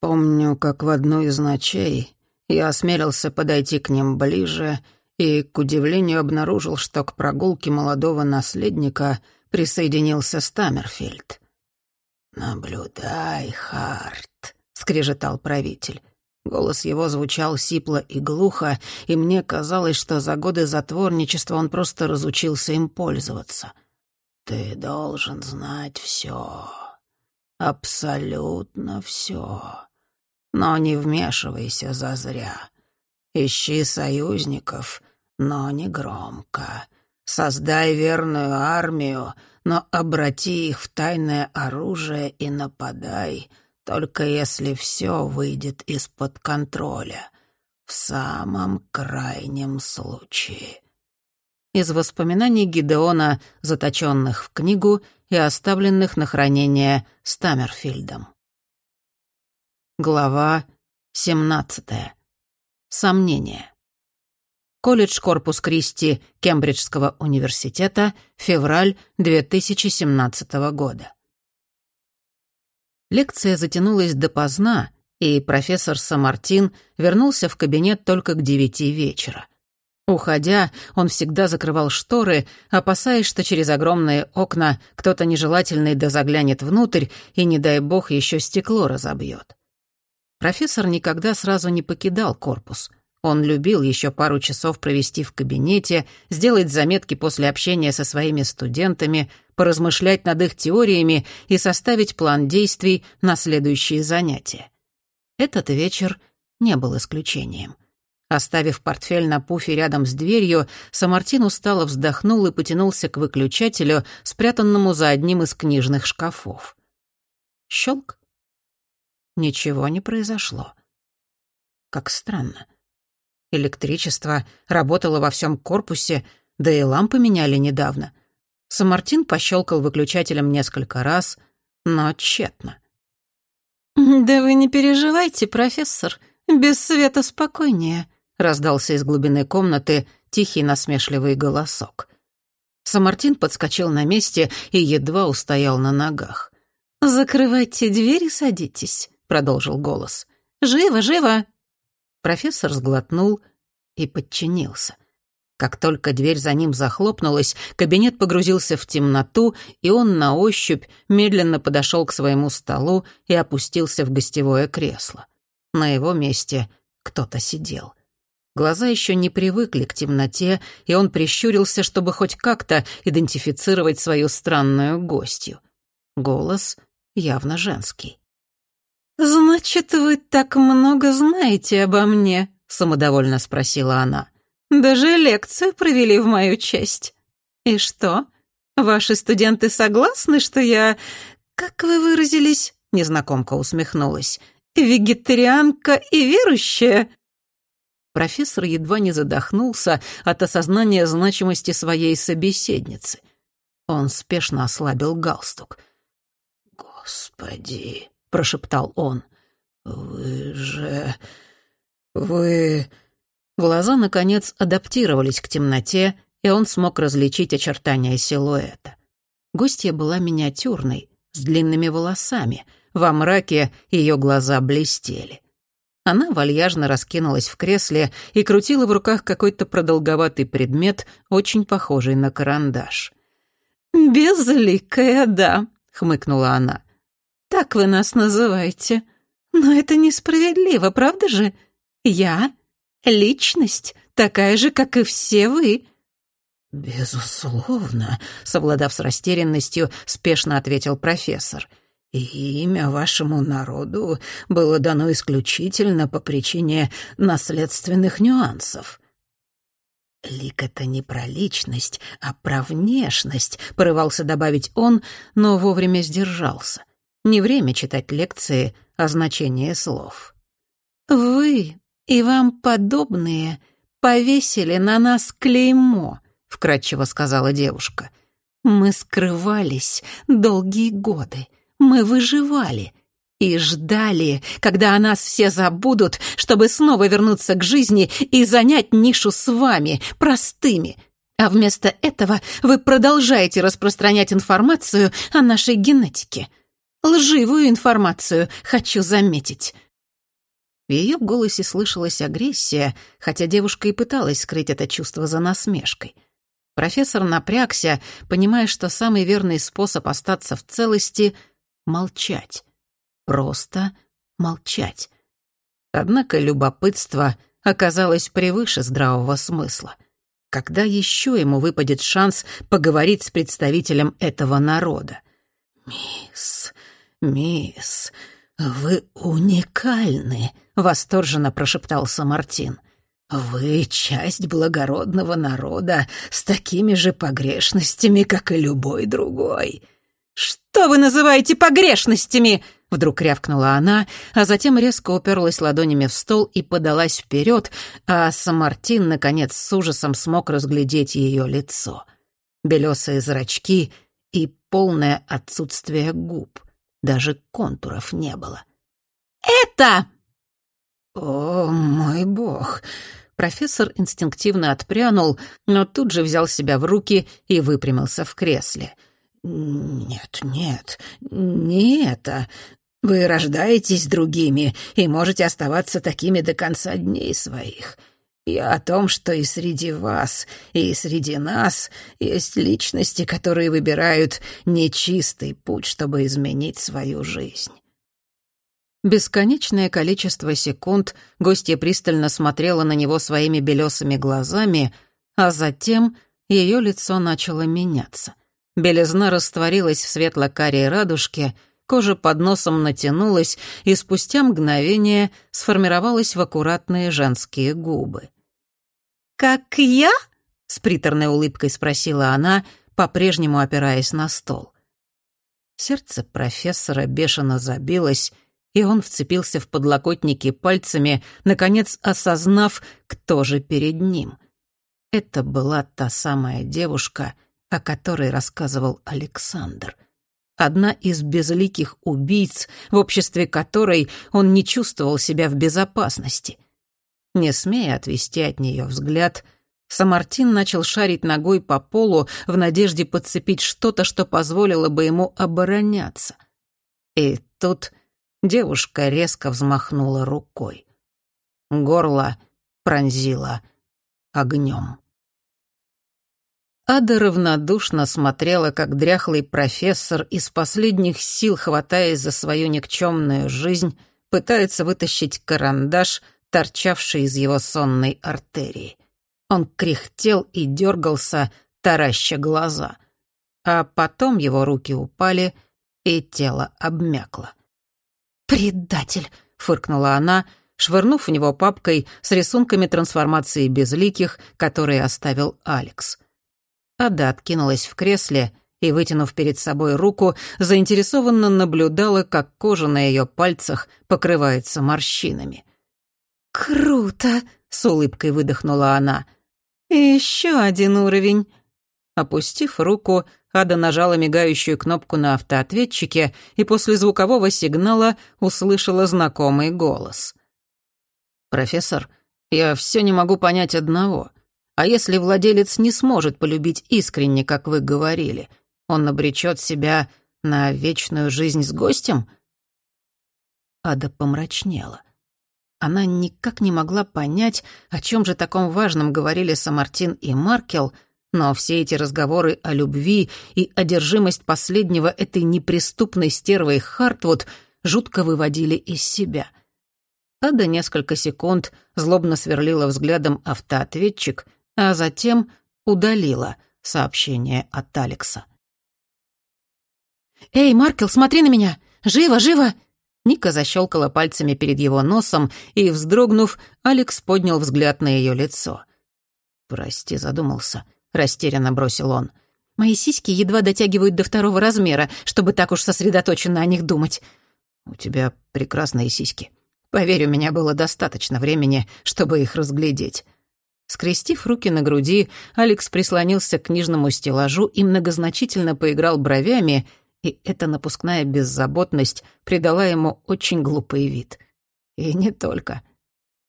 Помню, как в одну из ночей я осмелился подойти к ним ближе и, к удивлению, обнаружил, что к прогулке молодого наследника присоединился Стаммерфильд. «Наблюдай, Харт», — скрежетал правитель. Голос его звучал сипло и глухо, и мне казалось, что за годы затворничества он просто разучился им пользоваться. «Ты должен знать все, абсолютно все. Но не вмешивайся зазря. Ищи союзников, но не громко. Создай верную армию, но обрати их в тайное оружие и нападай — только если все выйдет из-под контроля. В самом крайнем случае. Из воспоминаний Гидеона, заточенных в книгу и оставленных на хранение Стаммерфильдом. Глава 17. Сомнения. Колледж Корпус Кристи Кембриджского университета, февраль 2017 года. Лекция затянулась допоздна, и профессор Самартин вернулся в кабинет только к девяти вечера. Уходя, он всегда закрывал шторы, опасаясь, что через огромные окна кто-то нежелательный да заглянет внутрь и, не дай бог, еще стекло разобьет. Профессор никогда сразу не покидал корпус. Он любил еще пару часов провести в кабинете, сделать заметки после общения со своими студентами, поразмышлять над их теориями и составить план действий на следующие занятия. Этот вечер не был исключением. Оставив портфель на пуфе рядом с дверью, Самартин устало вздохнул и потянулся к выключателю, спрятанному за одним из книжных шкафов. Щелк. Ничего не произошло. Как странно. Электричество работало во всем корпусе, да и лампы меняли недавно. Самартин пощелкал выключателем несколько раз, но тщетно. «Да вы не переживайте, профессор, без света спокойнее», — раздался из глубины комнаты тихий насмешливый голосок. Самартин подскочил на месте и едва устоял на ногах. «Закрывайте дверь и садитесь», — продолжил голос. «Живо, живо!» Профессор сглотнул и подчинился. Как только дверь за ним захлопнулась, кабинет погрузился в темноту, и он на ощупь медленно подошел к своему столу и опустился в гостевое кресло. На его месте кто-то сидел. Глаза еще не привыкли к темноте, и он прищурился, чтобы хоть как-то идентифицировать свою странную гостью. Голос явно женский. «Значит, вы так много знаете обо мне?» — самодовольно спросила она. «Даже лекцию провели в мою честь. И что, ваши студенты согласны, что я... Как вы выразились?» — незнакомка усмехнулась. «Вегетарианка и верующая?» Профессор едва не задохнулся от осознания значимости своей собеседницы. Он спешно ослабил галстук. «Господи!» — прошептал он. «Вы же... вы...» Глаза, наконец, адаптировались к темноте, и он смог различить очертания силуэта. Гостья была миниатюрной, с длинными волосами. Во мраке ее глаза блестели. Она вальяжно раскинулась в кресле и крутила в руках какой-то продолговатый предмет, очень похожий на карандаш. «Безликая, да», — хмыкнула она. Так вы нас называете. Но это несправедливо, правда же? Я — личность, такая же, как и все вы». «Безусловно», — совладав с растерянностью, спешно ответил профессор. «И имя вашему народу было дано исключительно по причине наследственных нюансов». «Лик — это не про личность, а про внешность», — порывался добавить он, но вовремя сдержался. Не время читать лекции о значении слов. «Вы и вам подобные повесили на нас клеймо», — вкратчиво сказала девушка. «Мы скрывались долгие годы, мы выживали» и ждали, когда о нас все забудут, чтобы снова вернуться к жизни и занять нишу с вами, простыми. А вместо этого вы продолжаете распространять информацию о нашей генетике. Лживую информацию, хочу заметить. В ее голосе слышалась агрессия, хотя девушка и пыталась скрыть это чувство за насмешкой. Профессор напрягся, понимая, что самый верный способ остаться в целости — молчать. Просто молчать. Однако любопытство оказалось превыше здравого смысла. Когда еще ему выпадет шанс поговорить с представителем этого народа? «Мисс, мисс, вы уникальны», — восторженно прошептался Мартин. «Вы часть благородного народа с такими же погрешностями, как и любой другой». «Что вы называете погрешностями?» Вдруг рявкнула она, а затем резко уперлась ладонями в стол и подалась вперед, а Самартин, наконец, с ужасом смог разглядеть ее лицо. Белесые зрачки и полное отсутствие губ. Даже контуров не было. «Это!» «О, мой бог!» Профессор инстинктивно отпрянул, но тут же взял себя в руки и выпрямился в кресле. «Нет, нет, не это. Вы рождаетесь другими и можете оставаться такими до конца дней своих. Я о том, что и среди вас, и среди нас есть личности, которые выбирают нечистый путь, чтобы изменить свою жизнь. Бесконечное количество секунд гостья пристально смотрела на него своими белесыми глазами, а затем ее лицо начало меняться. Белизна растворилась в светло-карей радужке — Кожа под носом натянулась, и спустя мгновение сформировалась в аккуратные женские губы. «Как я?» — с приторной улыбкой спросила она, по-прежнему опираясь на стол. Сердце профессора бешено забилось, и он вцепился в подлокотники пальцами, наконец осознав, кто же перед ним. Это была та самая девушка, о которой рассказывал Александр — одна из безликих убийц, в обществе которой он не чувствовал себя в безопасности. Не смея отвести от нее взгляд, Самартин начал шарить ногой по полу в надежде подцепить что-то, что позволило бы ему обороняться. И тут девушка резко взмахнула рукой. Горло пронзило огнем. Ада равнодушно смотрела, как дряхлый профессор из последних сил, хватаясь за свою никчемную жизнь, пытается вытащить карандаш, торчавший из его сонной артерии. Он кряхтел и дергался, тараща глаза. А потом его руки упали, и тело обмякло. «Предатель!» — фыркнула она, швырнув в него папкой с рисунками трансформации безликих, которые оставил Алекс — Ада откинулась в кресле и, вытянув перед собой руку, заинтересованно наблюдала, как кожа на ее пальцах покрывается морщинами. «Круто!» — с улыбкой выдохнула она. «Еще один уровень». Опустив руку, Ада нажала мигающую кнопку на автоответчике и после звукового сигнала услышала знакомый голос. «Профессор, я все не могу понять одного. А если владелец не сможет полюбить искренне, как вы говорили, он обречет себя на вечную жизнь с гостем? Ада помрачнела. Она никак не могла понять, о чем же таком важном говорили Самартин и Маркел, но все эти разговоры о любви и одержимость последнего этой неприступной стервой Хартвуд жутко выводили из себя. Ада несколько секунд злобно сверлила взглядом автоответчик — а затем удалила сообщение от Алекса. «Эй, Маркел, смотри на меня! Живо, живо!» Ника защелкала пальцами перед его носом, и, вздрогнув, Алекс поднял взгляд на ее лицо. «Прости, задумался», — растерянно бросил он. «Мои сиськи едва дотягивают до второго размера, чтобы так уж сосредоточенно о них думать». «У тебя прекрасные сиськи. Поверь, у меня было достаточно времени, чтобы их разглядеть». Скрестив руки на груди, Алекс прислонился к книжному стеллажу и многозначительно поиграл бровями, и эта напускная беззаботность придала ему очень глупый вид. И не только.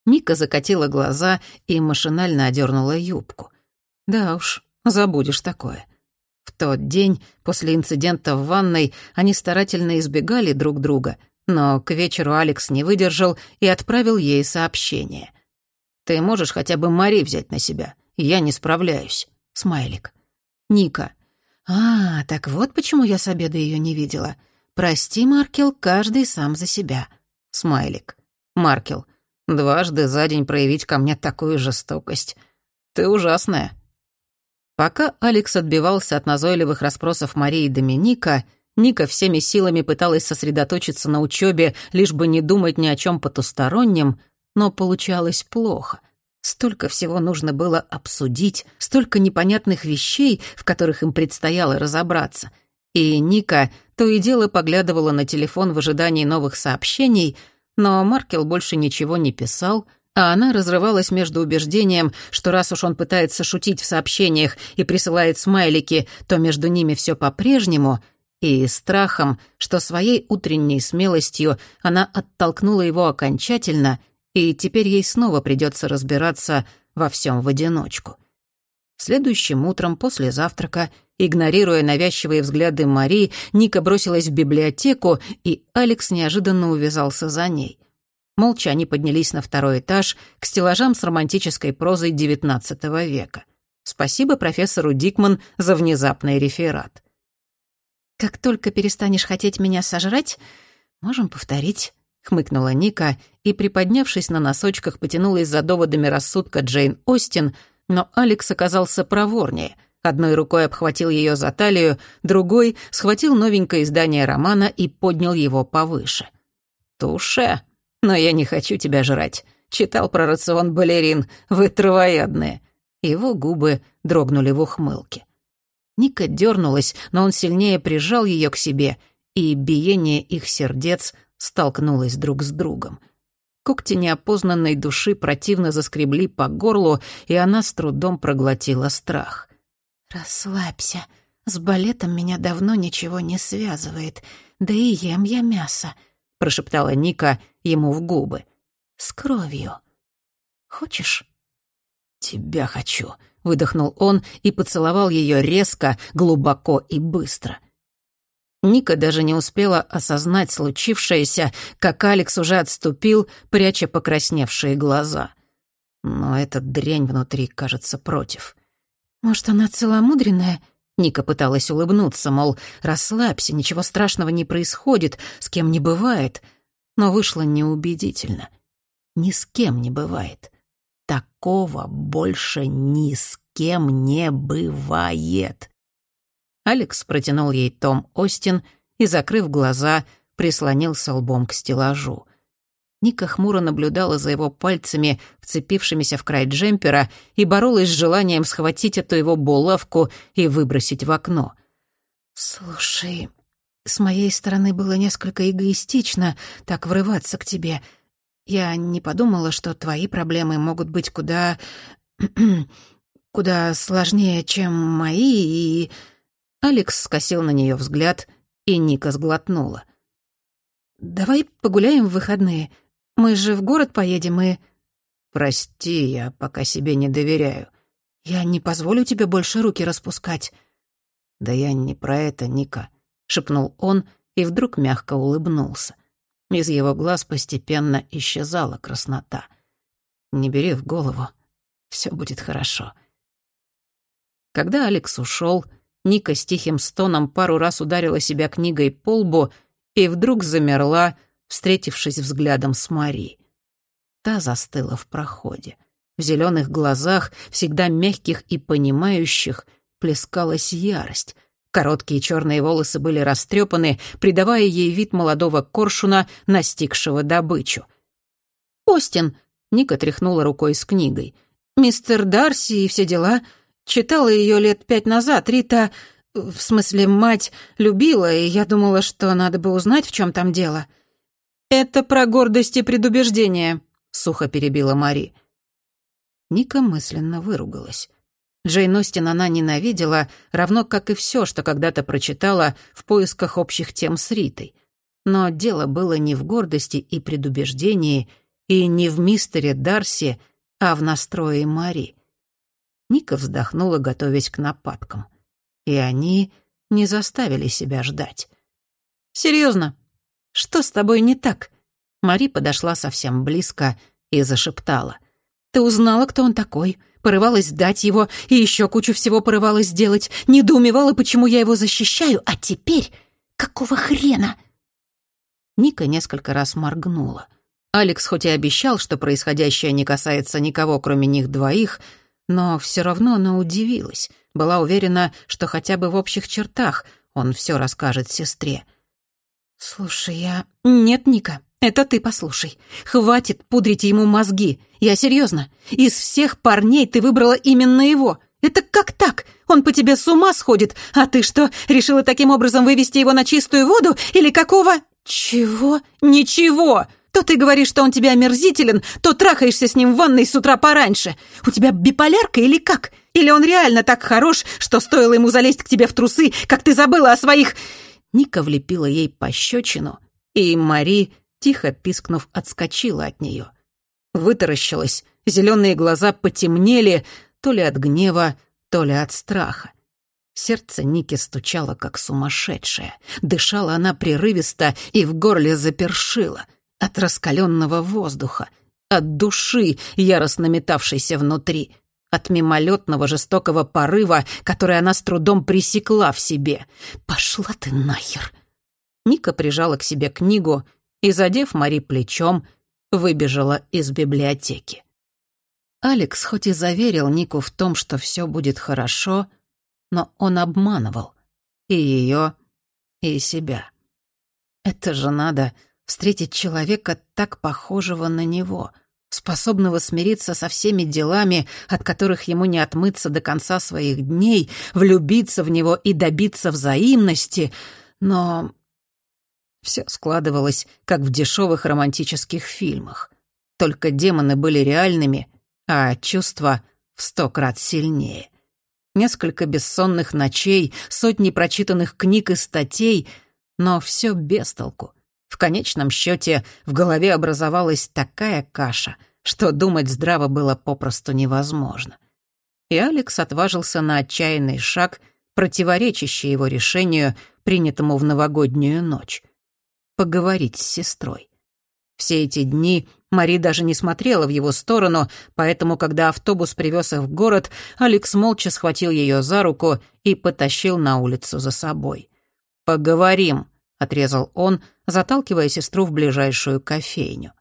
Ника закатила глаза и машинально одернула юбку. Да уж, забудешь такое. В тот день, после инцидента в ванной, они старательно избегали друг друга, Но к вечеру Алекс не выдержал и отправил ей сообщение. «Ты можешь хотя бы Мари взять на себя? Я не справляюсь». Смайлик. Ника. «А, так вот почему я с обеда ее не видела. Прости, Маркел, каждый сам за себя». Смайлик. Маркел. «Дважды за день проявить ко мне такую жестокость. Ты ужасная». Пока Алекс отбивался от назойливых расспросов Марии и Доминика, Ника всеми силами пыталась сосредоточиться на учебе, лишь бы не думать ни о чем потустороннем, но получалось плохо. Столько всего нужно было обсудить, столько непонятных вещей, в которых им предстояло разобраться. И Ника то и дело поглядывала на телефон в ожидании новых сообщений, но Маркел больше ничего не писал — а она разрывалась между убеждением, что раз уж он пытается шутить в сообщениях и присылает смайлики, то между ними все по-прежнему, и страхом, что своей утренней смелостью она оттолкнула его окончательно, и теперь ей снова придется разбираться во всем в одиночку. Следующим утром после завтрака, игнорируя навязчивые взгляды Мари, Ника бросилась в библиотеку, и Алекс неожиданно увязался за ней. Молча они поднялись на второй этаж к стеллажам с романтической прозой XIX века. Спасибо профессору Дикман за внезапный реферат. «Как только перестанешь хотеть меня сожрать, можем повторить», — хмыкнула Ника и, приподнявшись на носочках, потянулась за доводами рассудка Джейн Остин, но Алекс оказался проворнее. Одной рукой обхватил ее за талию, другой схватил новенькое издание романа и поднял его повыше. «Туше!» Но я не хочу тебя жрать. Читал про рацион балерин. Вы травоядные». Его губы дрогнули в ухмылке. Ника дернулась, но он сильнее прижал ее к себе, и биение их сердец столкнулось друг с другом. Когти неопознанной души противно заскребли по горлу, и она с трудом проглотила страх. «Расслабься. С балетом меня давно ничего не связывает. Да и ем я мясо прошептала Ника ему в губы. «С кровью. Хочешь?» «Тебя хочу», — выдохнул он и поцеловал ее резко, глубоко и быстро. Ника даже не успела осознать случившееся, как Алекс уже отступил, пряча покрасневшие глаза. Но этот дрянь внутри, кажется, против. «Может, она целомудренная?» Ника пыталась улыбнуться, мол, расслабься, ничего страшного не происходит, с кем не бывает. Но вышло неубедительно. Ни с кем не бывает. Такого больше ни с кем не бывает. Алекс протянул ей том Остин и, закрыв глаза, прислонился лбом к стеллажу. Ника хмуро наблюдала за его пальцами, вцепившимися в край джемпера, и боролась с желанием схватить эту его булавку и выбросить в окно. «Слушай, с моей стороны было несколько эгоистично так врываться к тебе. Я не подумала, что твои проблемы могут быть куда... куда сложнее, чем мои, и...» Алекс скосил на нее взгляд, и Ника сглотнула. «Давай погуляем в выходные. Мы же в город поедем и...» «Прости, я пока себе не доверяю». «Я не позволю тебе больше руки распускать». «Да я не про это, Ника», — шепнул он и вдруг мягко улыбнулся. Из его глаз постепенно исчезала краснота. «Не бери в голову, все будет хорошо». Когда Алекс ушел, Ника с тихим стоном пару раз ударила себя книгой по лбу и вдруг замерла, встретившись взглядом с Мари. Та застыла в проходе. В зеленых глазах, всегда мягких и понимающих, плескалась ярость. Короткие черные волосы были растрепаны, придавая ей вид молодого коршуна, настигшего добычу. «Остин!» — Ника тряхнула рукой с книгой. «Мистер Дарси и все дела. Читала ее лет пять назад. Рита, в смысле, мать, любила, и я думала, что надо бы узнать, в чем там дело». «Это про гордость и предубеждение», — сухо перебила Мари. Ника мысленно выругалась. Джейн Остин она ненавидела, равно как и все, что когда-то прочитала в поисках общих тем с Ритой. Но дело было не в гордости и предубеждении, и не в мистере Дарси, а в настрое Мари. Ника вздохнула, готовясь к нападкам. И они не заставили себя ждать. «Серьезно, Что с тобой не так?» Мари подошла совсем близко и зашептала. «Ты узнала, кто он такой?» порывалась сдать его и еще кучу всего порывалась сделать, недоумевала, почему я его защищаю, а теперь какого хрена?» Ника несколько раз моргнула. Алекс хоть и обещал, что происходящее не касается никого, кроме них двоих, но все равно она удивилась, была уверена, что хотя бы в общих чертах он все расскажет сестре. «Слушай, я...» «Нет, Ника, это ты послушай. Хватит пудрить ему мозги. Я серьезно. Из всех парней ты выбрала именно его. Это как так? Он по тебе с ума сходит. А ты что, решила таким образом вывести его на чистую воду? Или какого... Чего? Ничего. То ты говоришь, что он тебе омерзителен, то трахаешься с ним в ванной с утра пораньше. У тебя биполярка или как? Или он реально так хорош, что стоило ему залезть к тебе в трусы, как ты забыла о своих...» Ника влепила ей пощечину, и Мари тихо пискнув, отскочила от нее. Вытаращилась, зеленые глаза потемнели то ли от гнева, то ли от страха. Сердце Ники стучало, как сумасшедшее. Дышала она прерывисто и в горле запершило. От раскаленного воздуха, от души, яростно метавшейся внутри, от мимолетного жестокого порыва, который она с трудом пресекла в себе. «Пошла ты нахер!» Ника прижала к себе книгу и, задев Мари плечом, выбежала из библиотеки. Алекс хоть и заверил Нику в том, что все будет хорошо, но он обманывал и ее, и себя. Это же надо встретить человека так похожего на него, способного смириться со всеми делами, от которых ему не отмыться до конца своих дней, влюбиться в него и добиться взаимности, но все складывалось, как в дешевых романтических фильмах. Только демоны были реальными, а чувства в сто крат сильнее. Несколько бессонных ночей, сотни прочитанных книг и статей, но все без толку. В конечном счете в голове образовалась такая каша, что думать здраво было попросту невозможно. И Алекс отважился на отчаянный шаг, противоречащий его решению, принятому в новогоднюю ночь поговорить с сестрой. Все эти дни Мари даже не смотрела в его сторону, поэтому, когда автобус привез их в город, Алекс молча схватил ее за руку и потащил на улицу за собой. «Поговорим», — отрезал он, заталкивая сестру в ближайшую кофейню.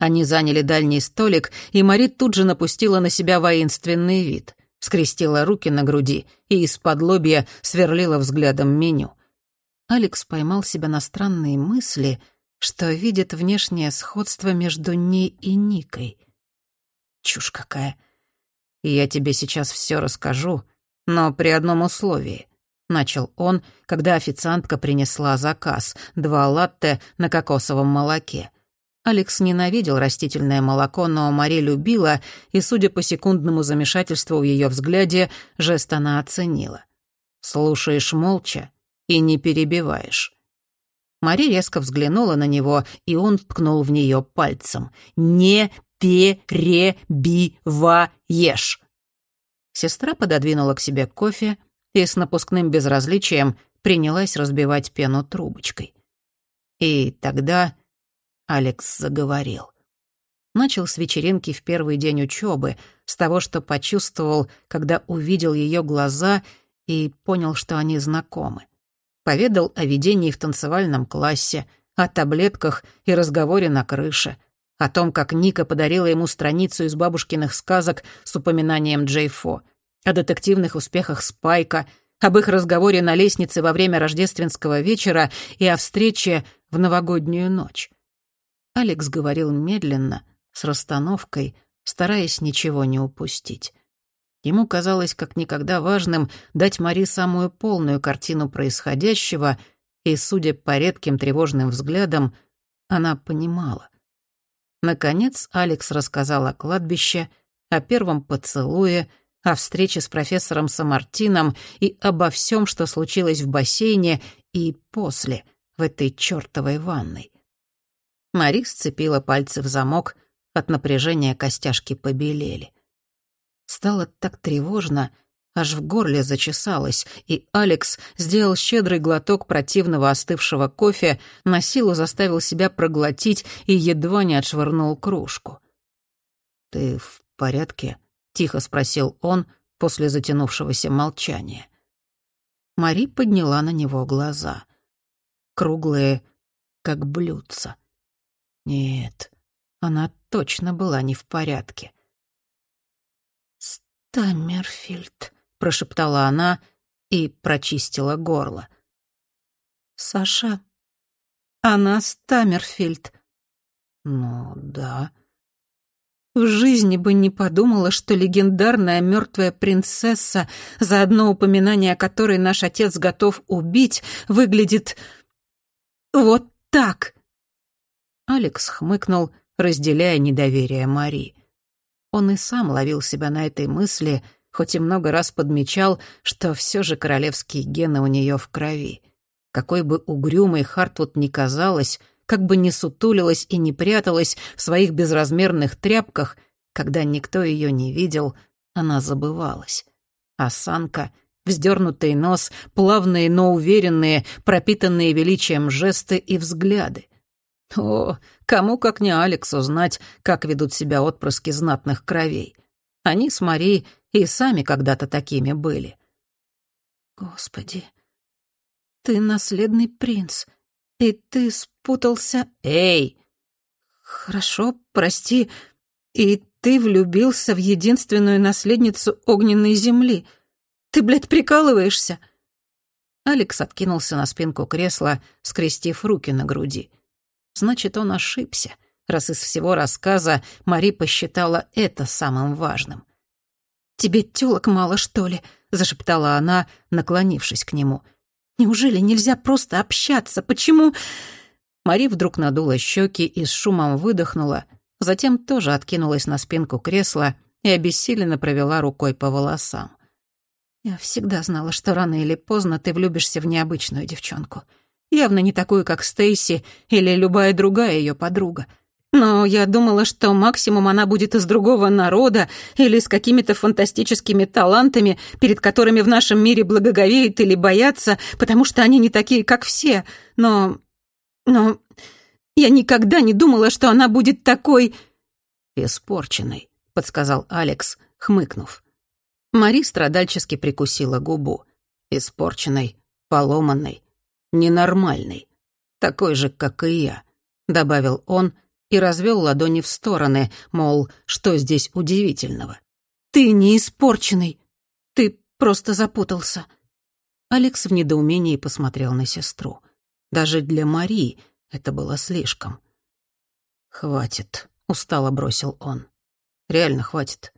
Они заняли дальний столик, и Мари тут же напустила на себя воинственный вид, скрестила руки на груди и из-под лобья сверлила взглядом меню. Алекс поймал себя на странные мысли, что видит внешнее сходство между ней и Никой. Чушь какая. Я тебе сейчас все расскажу, но при одном условии. Начал он, когда официантка принесла заказ — два латте на кокосовом молоке. Алекс ненавидел растительное молоко, но Мари любила, и, судя по секундному замешательству в ее взгляде, жест она оценила. «Слушаешь молча и не перебиваешь». Мари резко взглянула на него, и он ткнул в нее пальцем. «Не перебиваешь!» Сестра пододвинула к себе кофе и с напускным безразличием принялась разбивать пену трубочкой. И тогда Алекс заговорил. Начал с вечеринки в первый день учебы, с того, что почувствовал, когда увидел ее глаза и понял, что они знакомы поведал о видении в танцевальном классе, о таблетках и разговоре на крыше, о том, как Ника подарила ему страницу из бабушкиных сказок с упоминанием Джей Фо, о детективных успехах Спайка, об их разговоре на лестнице во время рождественского вечера и о встрече в новогоднюю ночь. Алекс говорил медленно, с расстановкой, стараясь ничего не упустить. Ему казалось как никогда важным дать Мари самую полную картину происходящего, и, судя по редким тревожным взглядам, она понимала. Наконец Алекс рассказал о кладбище, о первом поцелуе, о встрече с профессором Самартином и обо всем, что случилось в бассейне и после, в этой чертовой ванной. Мари сцепила пальцы в замок, от напряжения костяшки побелели. Стало так тревожно, аж в горле зачесалось, и Алекс сделал щедрый глоток противного остывшего кофе, на силу заставил себя проглотить и едва не отшвырнул кружку. «Ты в порядке?» — тихо спросил он после затянувшегося молчания. Мари подняла на него глаза. Круглые, как блюдца. Нет, она точно была не в порядке. «Стаммерфильд», — прошептала она и прочистила горло. «Саша, она Стаммерфильд». «Ну, да». В жизни бы не подумала, что легендарная мертвая принцесса, за одно упоминание которой наш отец готов убить, выглядит вот так. Алекс хмыкнул, разделяя недоверие Мари. Он и сам ловил себя на этой мысли, хоть и много раз подмечал, что все же королевские гены у нее в крови. Какой бы угрюмой Хартвуд ни казалась, как бы ни сутулилась и не пряталась в своих безразмерных тряпках, когда никто ее не видел, она забывалась. Осанка, вздернутый нос, плавные, но уверенные, пропитанные величием жесты и взгляды. О, кому как не Алексу знать, как ведут себя отпрыски знатных кровей. Они с Мари и сами когда-то такими были. Господи, ты наследный принц, и ты спутался... Эй! Хорошо, прости. И ты влюбился в единственную наследницу огненной земли. Ты, блядь, прикалываешься?» Алекс откинулся на спинку кресла, скрестив руки на груди. Значит, он ошибся, раз из всего рассказа Мари посчитала это самым важным. «Тебе тёлок мало, что ли?» — зашептала она, наклонившись к нему. Неужели нельзя просто общаться? Почему...» Мари вдруг надула щеки и с шумом выдохнула, затем тоже откинулась на спинку кресла и обессиленно провела рукой по волосам. «Я всегда знала, что рано или поздно ты влюбишься в необычную девчонку. Явно не такую, как Стейси или любая другая ее подруга. Но я думала, что максимум она будет из другого народа или с какими-то фантастическими талантами, перед которыми в нашем мире благоговеют или боятся, потому что они не такие, как все. Но... но... я никогда не думала, что она будет такой... «Испорченной», — подсказал Алекс, хмыкнув. Мари страдальчески прикусила губу. «Испорченной, поломанной, ненормальной, такой же, как и я», — добавил он, — и развел ладони в стороны, мол, что здесь удивительного. «Ты не испорченный, ты просто запутался». Алекс в недоумении посмотрел на сестру. Даже для Мари это было слишком. «Хватит», — устало бросил он. «Реально хватит.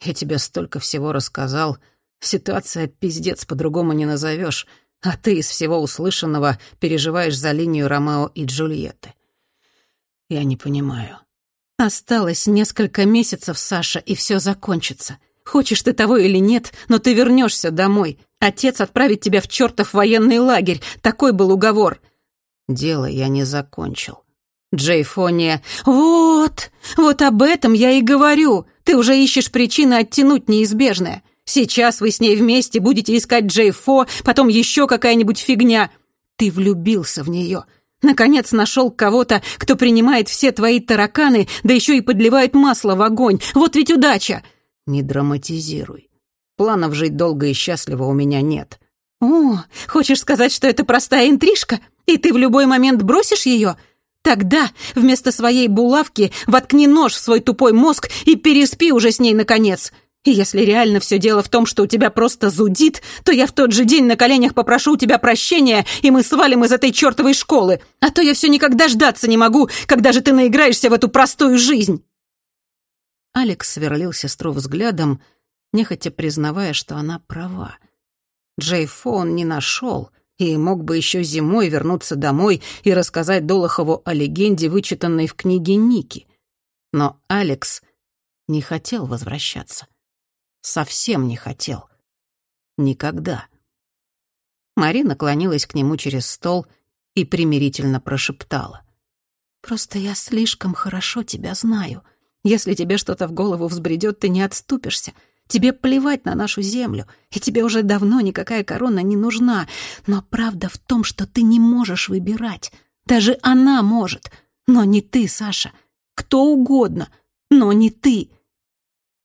Я тебе столько всего рассказал. Ситуация пиздец по-другому не назовешь, а ты из всего услышанного переживаешь за линию Ромео и Джульетты. Я не понимаю. Осталось несколько месяцев, Саша, и все закончится. Хочешь ты того или нет, но ты вернешься домой. Отец отправит тебя в чертов военный лагерь. Такой был уговор. Дело я не закончил. Джейфония... Вот! Вот об этом я и говорю. Ты уже ищешь причины оттянуть неизбежное. Сейчас вы с ней вместе будете искать Джейфо, потом еще какая-нибудь фигня. Ты влюбился в нее. Наконец нашел кого-то, кто принимает все твои тараканы, да еще и подливает масло в огонь. Вот ведь удача!» «Не драматизируй. Планов жить долго и счастливо у меня нет». «О, хочешь сказать, что это простая интрижка? И ты в любой момент бросишь ее? Тогда вместо своей булавки воткни нож в свой тупой мозг и переспи уже с ней, наконец. И если реально все дело в том, что у тебя просто зудит, то я в тот же день на коленях попрошу у тебя прощения, и мы свалим из этой чертовой школы. А то я все никак дождаться не могу, когда же ты наиграешься в эту простую жизнь». Алекс сверлил сестру взглядом, нехотя признавая, что она права. Джей Фон не нашел и мог бы еще зимой вернуться домой и рассказать Долохову о легенде, вычитанной в книге Ники. Но Алекс не хотел возвращаться совсем не хотел. Никогда. Мари наклонилась к нему через стол и примирительно прошептала. «Просто я слишком хорошо тебя знаю. Если тебе что-то в голову взбредет, ты не отступишься. Тебе плевать на нашу землю, и тебе уже давно никакая корона не нужна. Но правда в том, что ты не можешь выбирать. Даже она может. Но не ты, Саша. Кто угодно, но не ты.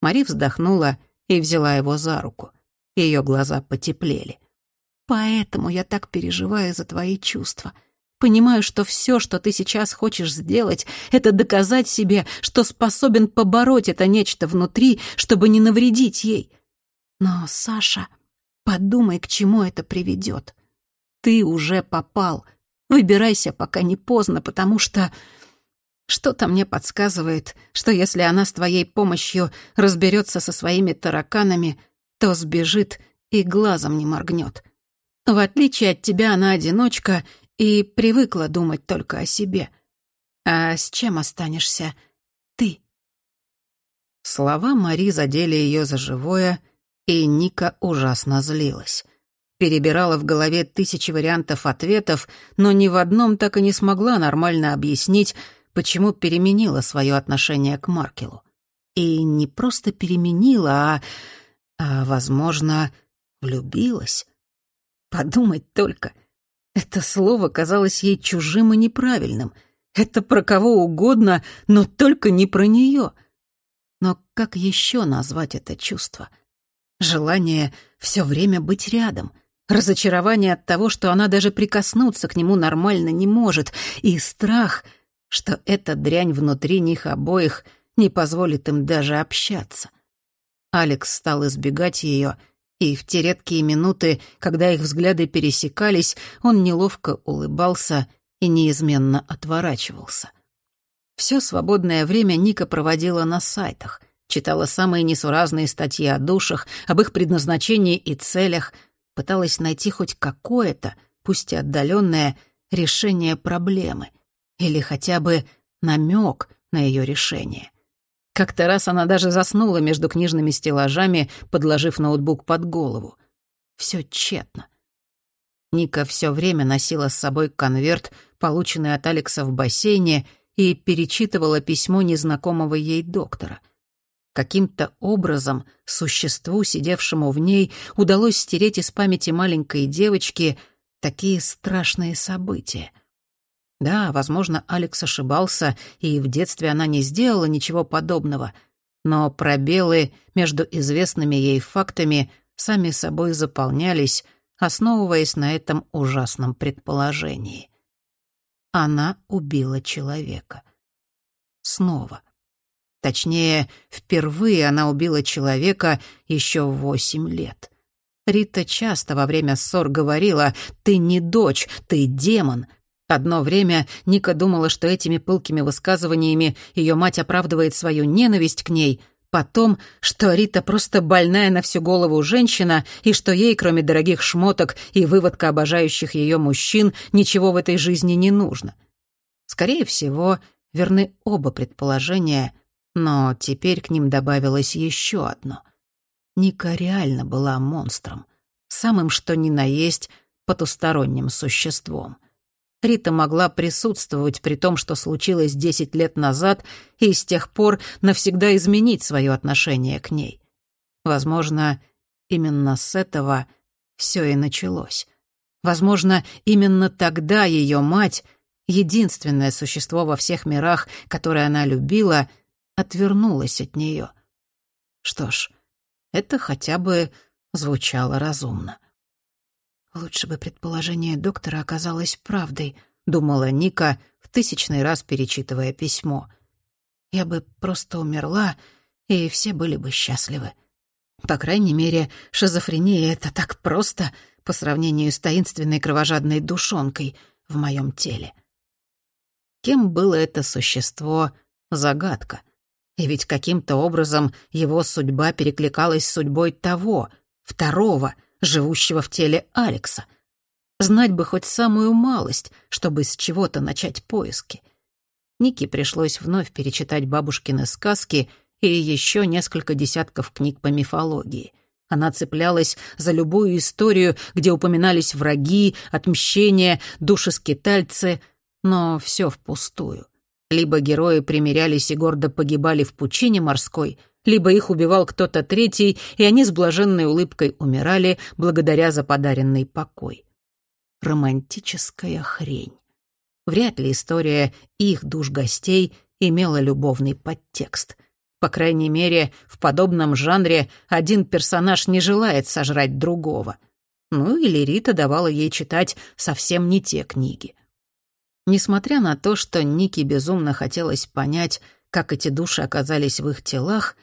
Мари вздохнула и взяла его за руку. Ее глаза потеплели. «Поэтому я так переживаю за твои чувства. Понимаю, что все, что ты сейчас хочешь сделать, это доказать себе, что способен побороть это нечто внутри, чтобы не навредить ей. Но, Саша, подумай, к чему это приведет. Ты уже попал. Выбирайся, пока не поздно, потому что... Что-то мне подсказывает, что если она с твоей помощью разберется со своими тараканами, то сбежит и глазом не моргнет. В отличие от тебя она одиночка и привыкла думать только о себе. А с чем останешься ты? Слова Мари задели ее за живое, и Ника ужасно злилась. Перебирала в голове тысячи вариантов ответов, но ни в одном так и не смогла нормально объяснить, почему переменила свое отношение к Маркелу. И не просто переменила, а, а возможно, влюбилась. Подумать только — это слово казалось ей чужим и неправильным. Это про кого угодно, но только не про нее. Но как еще назвать это чувство? Желание все время быть рядом, разочарование от того, что она даже прикоснуться к нему нормально не может, и страх, что эта дрянь внутри них обоих не позволит им даже общаться. Алекс стал избегать ее — и в те редкие минуты, когда их взгляды пересекались, он неловко улыбался и неизменно отворачивался. Все свободное время Ника проводила на сайтах, читала самые несуразные статьи о душах, об их предназначении и целях, пыталась найти хоть какое-то, пусть и отдаленное, решение проблемы или хотя бы намек на ее решение — как-то раз она даже заснула между книжными стеллажами, подложив ноутбук под голову. Все тщетно. Ника все время носила с собой конверт, полученный от Алекса в бассейне, и перечитывала письмо незнакомого ей доктора. Каким-то образом существу, сидевшему в ней, удалось стереть из памяти маленькой девочки такие страшные события. Да, возможно, Алекс ошибался, и в детстве она не сделала ничего подобного, но пробелы между известными ей фактами сами собой заполнялись, основываясь на этом ужасном предположении. Она убила человека. Снова. Точнее, впервые она убила человека еще в восемь лет. Рита часто во время ссор говорила «ты не дочь, ты демон», Одно время Ника думала, что этими пылкими высказываниями ее мать оправдывает свою ненависть к ней, потом, что Рита просто больная на всю голову женщина, и что ей, кроме дорогих шмоток и выводка обожающих ее мужчин, ничего в этой жизни не нужно. Скорее всего, верны оба предположения, но теперь к ним добавилось еще одно. Ника реально была монстром, самым что ни на есть потусторонним существом — Рита могла присутствовать при том, что случилось десять лет назад, и с тех пор навсегда изменить свое отношение к ней. Возможно, именно с этого все и началось. Возможно, именно тогда ее мать, единственное существо во всех мирах, которое она любила, отвернулась от нее. Что ж, это хотя бы звучало разумно. «Лучше бы предположение доктора оказалось правдой», — думала Ника, в тысячный раз перечитывая письмо. «Я бы просто умерла, и все были бы счастливы. По крайней мере, шизофрения — это так просто по сравнению с таинственной кровожадной душонкой в моем теле». Кем было это существо — загадка. И ведь каким-то образом его судьба перекликалась с судьбой того, второго — живущего в теле Алекса. Знать бы хоть самую малость, чтобы с чего-то начать поиски. Нике пришлось вновь перечитать бабушкины сказки и еще несколько десятков книг по мифологии. Она цеплялась за любую историю, где упоминались враги, отмщения, души-скитальцы, но все впустую. Либо герои примирялись и гордо погибали в пучине морской, либо их убивал кто-то третий, и они с блаженной улыбкой умирали благодаря за подаренный покой. Романтическая хрень. Вряд ли история их душ гостей имела любовный подтекст. По крайней мере, в подобном жанре один персонаж не желает сожрать другого. Ну или Рита давала ей читать совсем не те книги. Несмотря на то, что Нике безумно хотелось понять, как эти души оказались в их телах,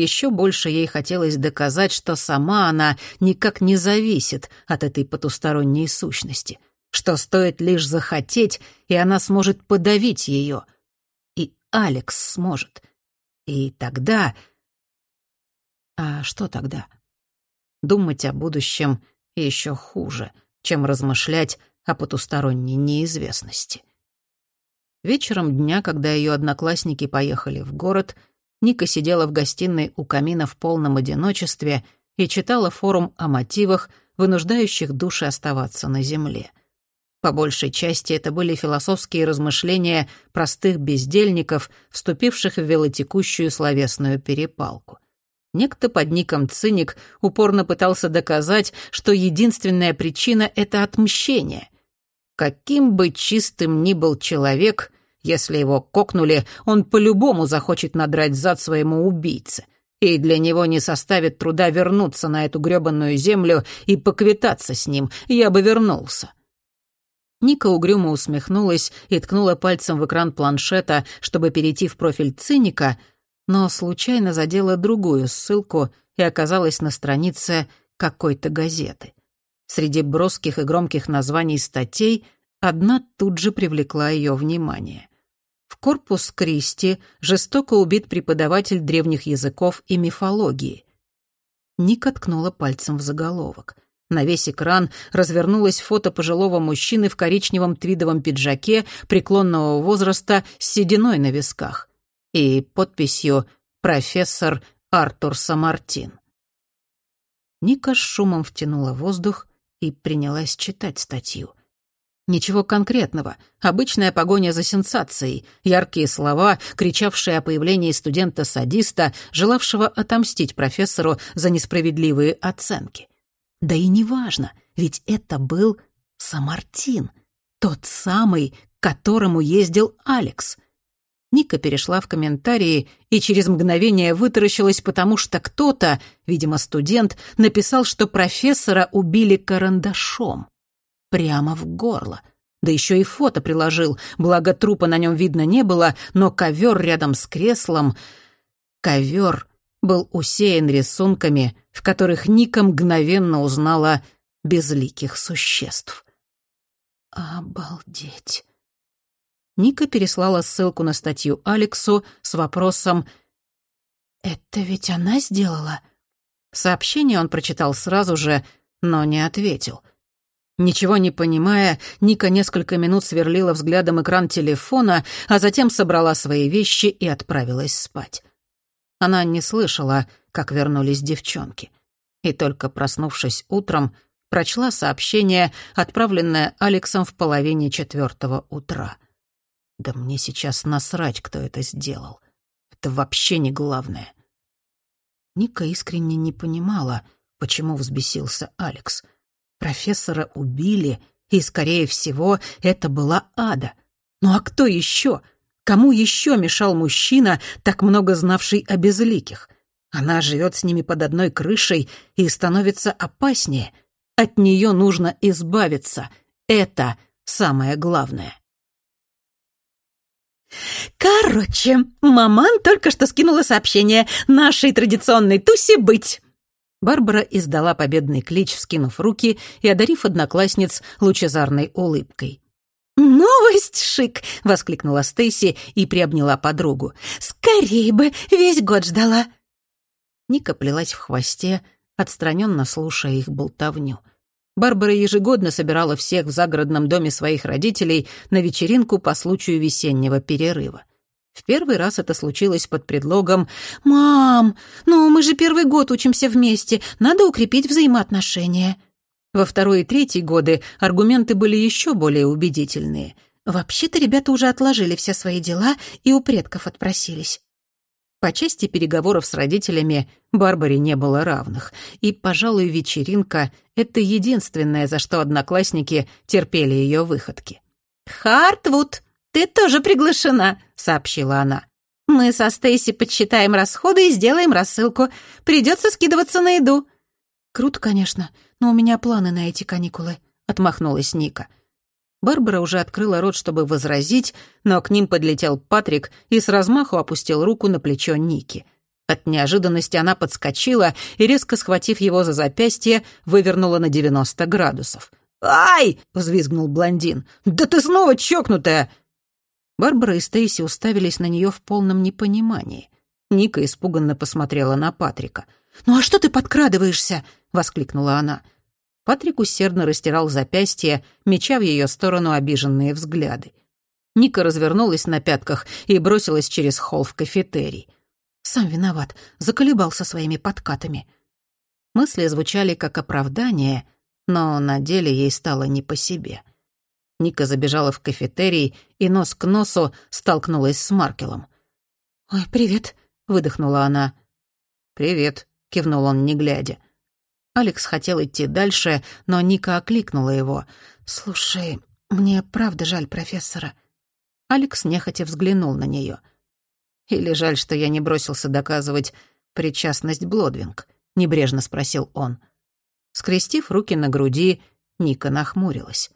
еще больше ей хотелось доказать, что сама она никак не зависит от этой потусторонней сущности, что стоит лишь захотеть, и она сможет подавить ее. И Алекс сможет. И тогда... А что тогда? Думать о будущем еще хуже, чем размышлять о потусторонней неизвестности. Вечером дня, когда ее одноклассники поехали в город — Ника сидела в гостиной у камина в полном одиночестве и читала форум о мотивах, вынуждающих души оставаться на земле. По большей части это были философские размышления простых бездельников, вступивших в велотекущую словесную перепалку. Некто под ником «Циник» упорно пытался доказать, что единственная причина — это отмщение. Каким бы чистым ни был человек, если его кокнули, он по-любому захочет надрать зад своему убийце. И для него не составит труда вернуться на эту грёбаную землю и поквитаться с ним. Я бы вернулся. Ника угрюмо усмехнулась и ткнула пальцем в экран планшета, чтобы перейти в профиль циника, но случайно задела другую ссылку и оказалась на странице какой-то газеты. Среди броских и громких названий статей одна тут же привлекла ее внимание. В корпус Кристи жестоко убит преподаватель древних языков и мифологии. Ника ткнула пальцем в заголовок. На весь экран развернулось фото пожилого мужчины в коричневом твидовом пиджаке преклонного возраста с сединой на висках и подписью «Профессор Артур Самартин». Ника с шумом втянула воздух и принялась читать статью — Ничего конкретного. Обычная погоня за сенсацией. Яркие слова, кричавшие о появлении студента-садиста, желавшего отомстить профессору за несправедливые оценки. Да и неважно, ведь это был Самартин. Тот самый, к которому ездил Алекс. Ника перешла в комментарии и через мгновение вытаращилась, потому что кто-то, видимо, студент, написал, что профессора убили карандашом прямо в горло. Да еще и фото приложил, благо трупа на нем видно не было, но ковер рядом с креслом... Ковер был усеян рисунками, в которых Ника мгновенно узнала безликих существ. «Обалдеть!» Ника переслала ссылку на статью Алексу с вопросом «Это ведь она сделала?» Сообщение он прочитал сразу же, но не ответил — Ничего не понимая, Ника несколько минут сверлила взглядом экран телефона, а затем собрала свои вещи и отправилась спать. Она не слышала, как вернулись девчонки. И только проснувшись утром, прочла сообщение, отправленное Алексом в половине четвертого утра. «Да мне сейчас насрать, кто это сделал. Это вообще не главное». Ника искренне не понимала, почему взбесился Алекс — Профессора убили, и, скорее всего, это была Ада. Ну а кто еще? Кому еще мешал мужчина, так много знавший о безликих? Она живет с ними под одной крышей и становится опаснее. От нее нужно избавиться. Это самое главное. Короче, маман только что скинула сообщение «Нашей традиционной тусе быть». Барбара издала победный клич, вскинув руки и одарив одноклассниц лучезарной улыбкой. «Новость шик!» — воскликнула Стейси и приобняла подругу. «Скорей бы! Весь год ждала!» Ника плелась в хвосте, отстраненно слушая их болтовню. Барбара ежегодно собирала всех в загородном доме своих родителей на вечеринку по случаю весеннего перерыва. В первый раз это случилось под предлогом «Мам, ну мы же первый год учимся вместе, надо укрепить взаимоотношения». Во второй и третий годы аргументы были еще более убедительные. «Вообще-то ребята уже отложили все свои дела и у предков отпросились». По части переговоров с родителями Барбаре не было равных, и, пожалуй, вечеринка — это единственное, за что одноклассники терпели ее выходки. «Хартвуд, ты тоже приглашена», — сообщила она. «Мы со Стейси подсчитаем расходы и сделаем рассылку. Придется скидываться на еду». «Круто, конечно, но у меня планы на эти каникулы», — отмахнулась Ника. Барбара уже открыла рот, чтобы возразить, но к ним подлетел Патрик и с размаху опустил руку на плечо Ники. От неожиданности она подскочила и, резко схватив его за запястье, вывернула на 90 градусов. «Ай!» — взвизгнул блондин. «Да ты снова чокнутая!» Барбара и Стейси уставились на нее в полном непонимании. Ника испуганно посмотрела на Патрика. «Ну а что ты подкрадываешься?» — воскликнула она. Патрик усердно растирал запястье, меча в ее сторону обиженные взгляды. Ника развернулась на пятках и бросилась через холл в кафетерий. «Сам виноват, заколебался своими подкатами». Мысли звучали как оправдание, но на деле ей стало не по себе. Ника забежала в кафетерий и нос к носу столкнулась с Маркелом. «Ой, привет», — выдохнула она. «Привет», — кивнул он, не глядя. Алекс хотел идти дальше, но Ника окликнула его. «Слушай, мне правда жаль профессора». Алекс нехотя взглянул на нее. «Или жаль, что я не бросился доказывать причастность Блодвинг?» — небрежно спросил он. Скрестив руки на груди, Ника нахмурилась.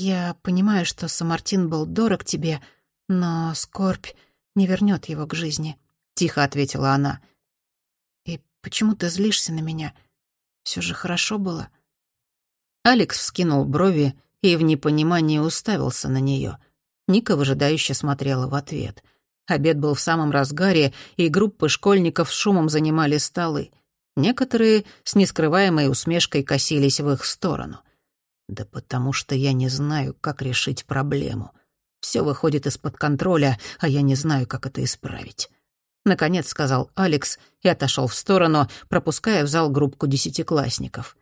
«Я понимаю, что Самартин был дорог тебе, но скорбь не вернет его к жизни», — тихо ответила она. «И почему ты злишься на меня?» Все же хорошо было. Алекс вскинул брови и в непонимании уставился на нее. Ника выжидающе смотрела в ответ. Обед был в самом разгаре, и группы школьников с шумом занимали столы. Некоторые с нескрываемой усмешкой косились в их сторону. «Да потому что я не знаю, как решить проблему. Все выходит из-под контроля, а я не знаю, как это исправить. Наконец сказал Алекс и отошел в сторону, пропуская в зал группку десятиклассников.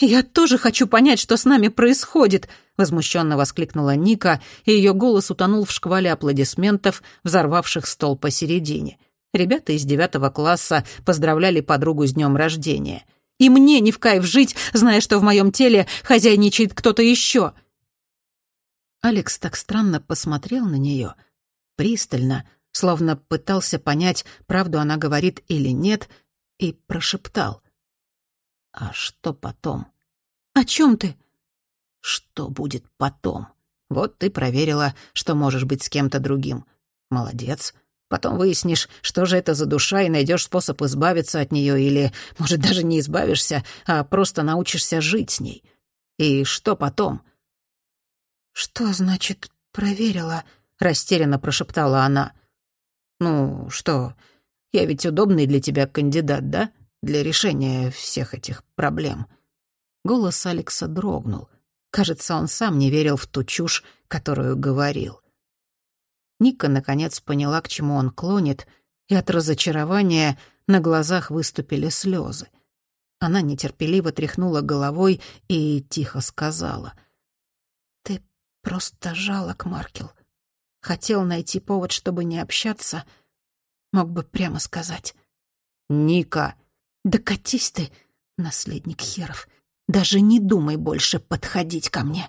«Я тоже хочу понять, что с нами происходит!» — возмущенно воскликнула Ника, и ее голос утонул в шквале аплодисментов, взорвавших стол посередине. Ребята из девятого класса поздравляли подругу с днем рождения. «И мне не в кайф жить, зная, что в моем теле хозяйничает кто-то еще!» Алекс так странно посмотрел на нее, пристально, словно пытался понять, правду она говорит или нет, и прошептал. «А что потом?» «О чем ты?» «Что будет потом? Вот ты проверила, что можешь быть с кем-то другим. Молодец. Потом выяснишь, что же это за душа, и найдешь способ избавиться от нее, или, может, даже не избавишься, а просто научишься жить с ней. И что потом?» «Что значит «проверила»?» — растерянно прошептала она. «Ну, что, я ведь удобный для тебя кандидат, да? Для решения всех этих проблем». Голос Алекса дрогнул. Кажется, он сам не верил в ту чушь, которую говорил. Ника, наконец, поняла, к чему он клонит, и от разочарования на глазах выступили слезы. Она нетерпеливо тряхнула головой и тихо сказала. «Ты просто жалок, Маркел. Хотел найти повод, чтобы не общаться. Мог бы прямо сказать. «Ника!» «Да катись ты, наследник Херов. Даже не думай больше подходить ко мне».